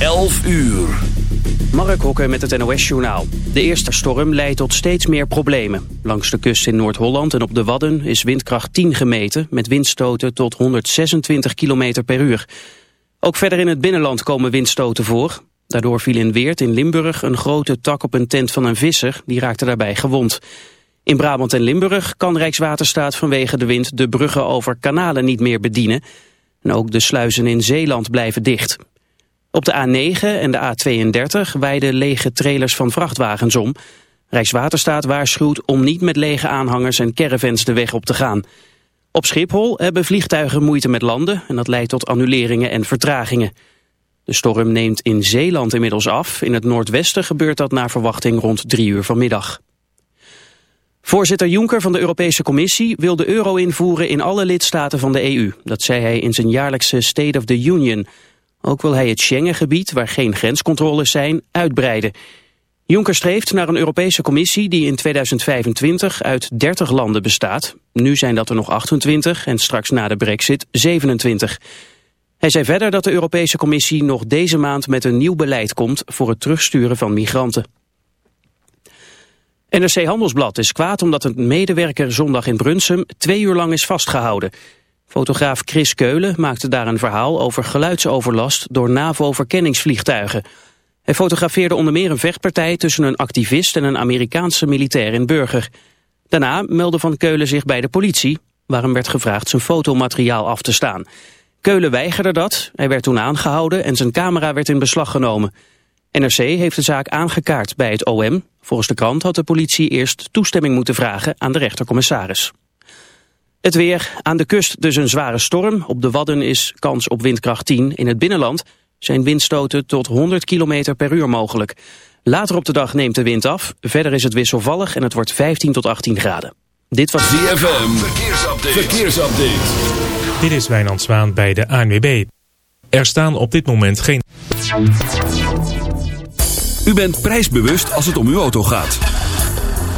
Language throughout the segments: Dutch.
11 uur. Mark Hokker met het NOS-journaal. De eerste storm leidt tot steeds meer problemen. Langs de kust in Noord-Holland en op de Wadden is windkracht 10 gemeten... met windstoten tot 126 km per uur. Ook verder in het binnenland komen windstoten voor. Daardoor viel in Weert in Limburg een grote tak op een tent van een visser. Die raakte daarbij gewond. In Brabant en Limburg kan Rijkswaterstaat vanwege de wind... de bruggen over kanalen niet meer bedienen... En ook de sluizen in Zeeland blijven dicht. Op de A9 en de A32 wijden lege trailers van vrachtwagens om. Rijkswaterstaat waarschuwt om niet met lege aanhangers en caravans de weg op te gaan. Op Schiphol hebben vliegtuigen moeite met landen en dat leidt tot annuleringen en vertragingen. De storm neemt in Zeeland inmiddels af. In het noordwesten gebeurt dat naar verwachting rond drie uur vanmiddag. Voorzitter Juncker van de Europese Commissie wil de euro invoeren in alle lidstaten van de EU. Dat zei hij in zijn jaarlijkse State of the Union. Ook wil hij het Schengengebied, waar geen grenscontroles zijn, uitbreiden. Juncker streeft naar een Europese Commissie die in 2025 uit 30 landen bestaat. Nu zijn dat er nog 28 en straks na de brexit 27. Hij zei verder dat de Europese Commissie nog deze maand met een nieuw beleid komt voor het terugsturen van migranten. NRC Handelsblad is kwaad omdat een medewerker zondag in Brunsum twee uur lang is vastgehouden. Fotograaf Chris Keulen maakte daar een verhaal over geluidsoverlast door NAVO-verkenningsvliegtuigen. Hij fotografeerde onder meer een vechtpartij tussen een activist en een Amerikaanse militair in burger. Daarna meldde Van Keulen zich bij de politie, waar hem werd gevraagd zijn fotomateriaal af te staan. Keulen weigerde dat, hij werd toen aangehouden en zijn camera werd in beslag genomen. NRC heeft de zaak aangekaart bij het OM. Volgens de krant had de politie eerst toestemming moeten vragen aan de rechtercommissaris. Het weer. Aan de kust dus een zware storm. Op de Wadden is kans op windkracht 10. In het binnenland zijn windstoten tot 100 km per uur mogelijk. Later op de dag neemt de wind af. Verder is het wisselvallig en het wordt 15 tot 18 graden. Dit was ZFM. Verkeersupdate. Verkeersupdate. Dit is Wijnand Zwaan bij de ANWB. Er staan op dit moment geen... U bent prijsbewust als het om uw auto gaat.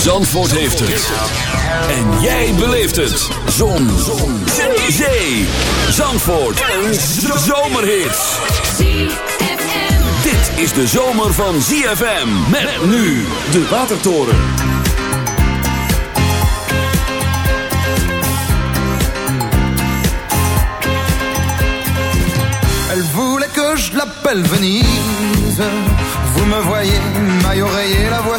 Zandvoort heeft het. En jij beleeft het. Zon. Zon. Zee. Zandvoort. Een zomerhit. Dit is de zomer van ZFM. Met nu de Watertoren. Elle voulait que je l'appelle Venise. Vous me voyez, maille oreiller, la voix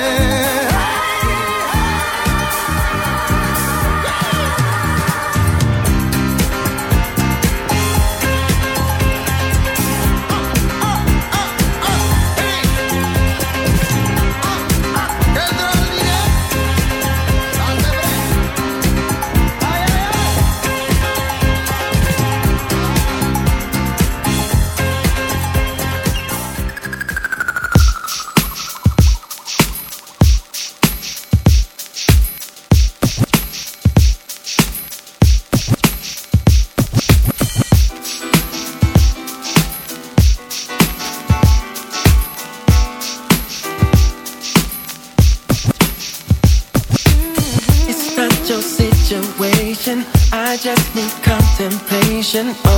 station.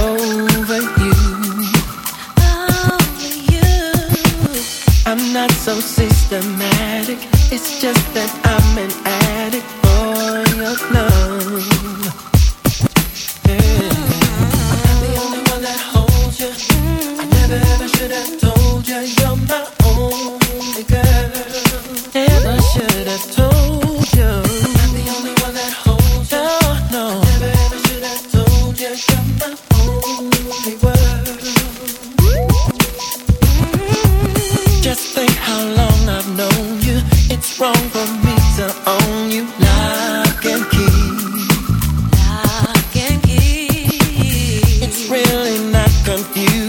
confused.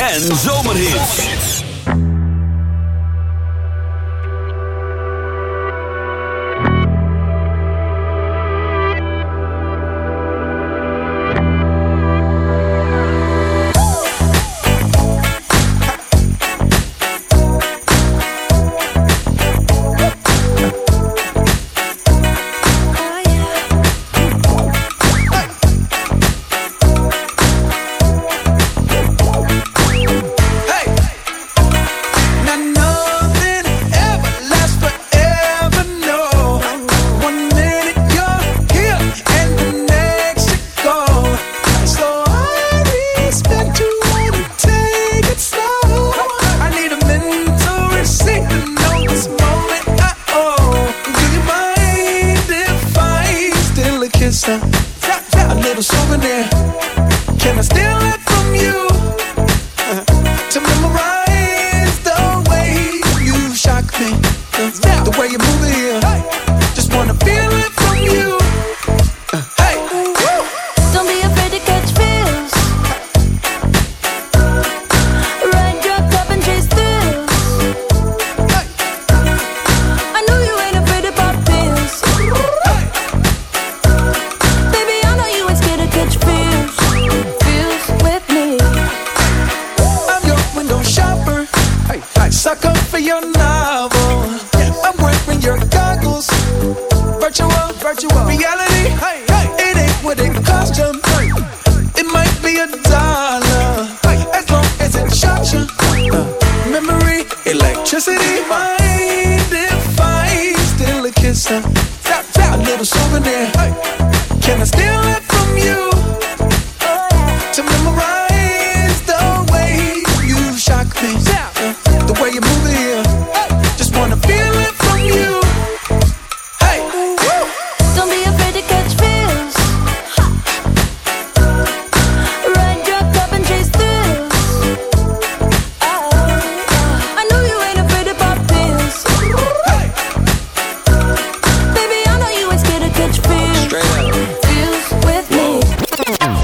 en.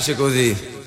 piace così.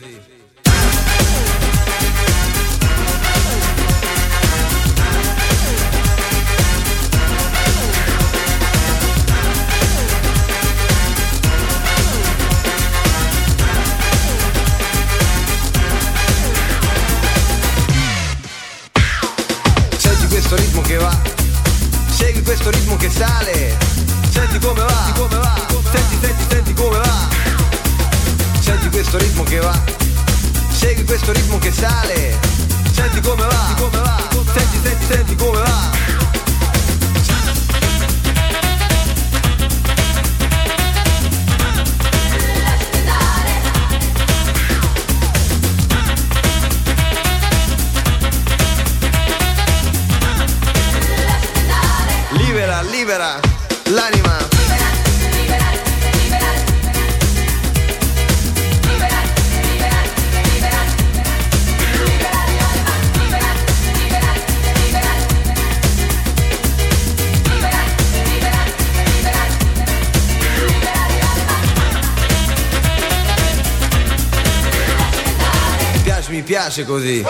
Così.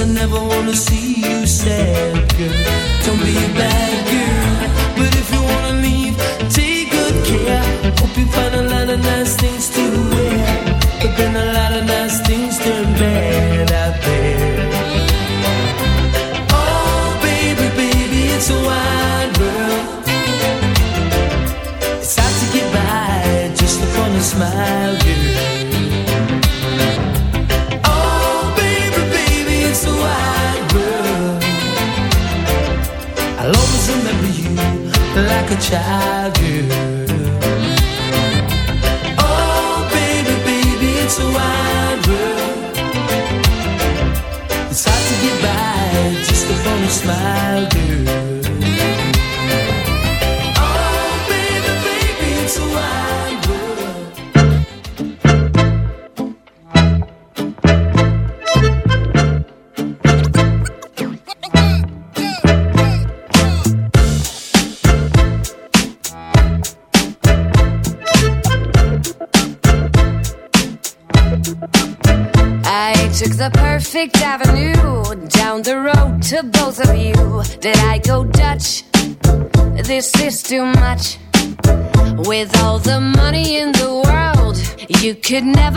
I never wanna see you sad, girl. Don't be a bad child,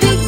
be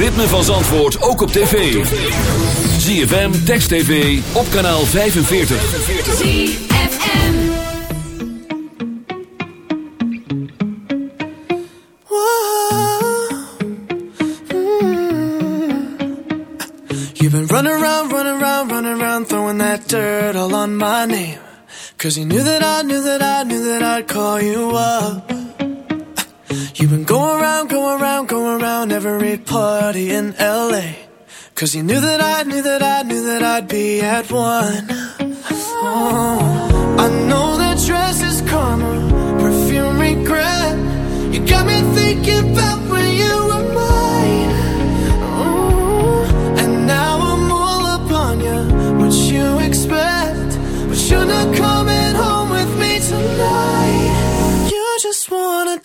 ritme van Zandvoort ook op tv. ZFM, Text TV, op kanaal 45. ZFM. You've been running around, running around, running around, throwing that dirt all on my name. Cause you knew that I knew that I knew that I'd call you up. around, go around, going around every party in LA. Cause you knew that I knew that I knew that I'd be at one. Oh, I know that dress is karma, perfume regret. You got me thinking about when you were mine. Oh, and now I'm all up on you, what you expect. But you're not coming home with me tonight. You just wanna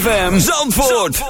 ZFM Zandvoort.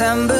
September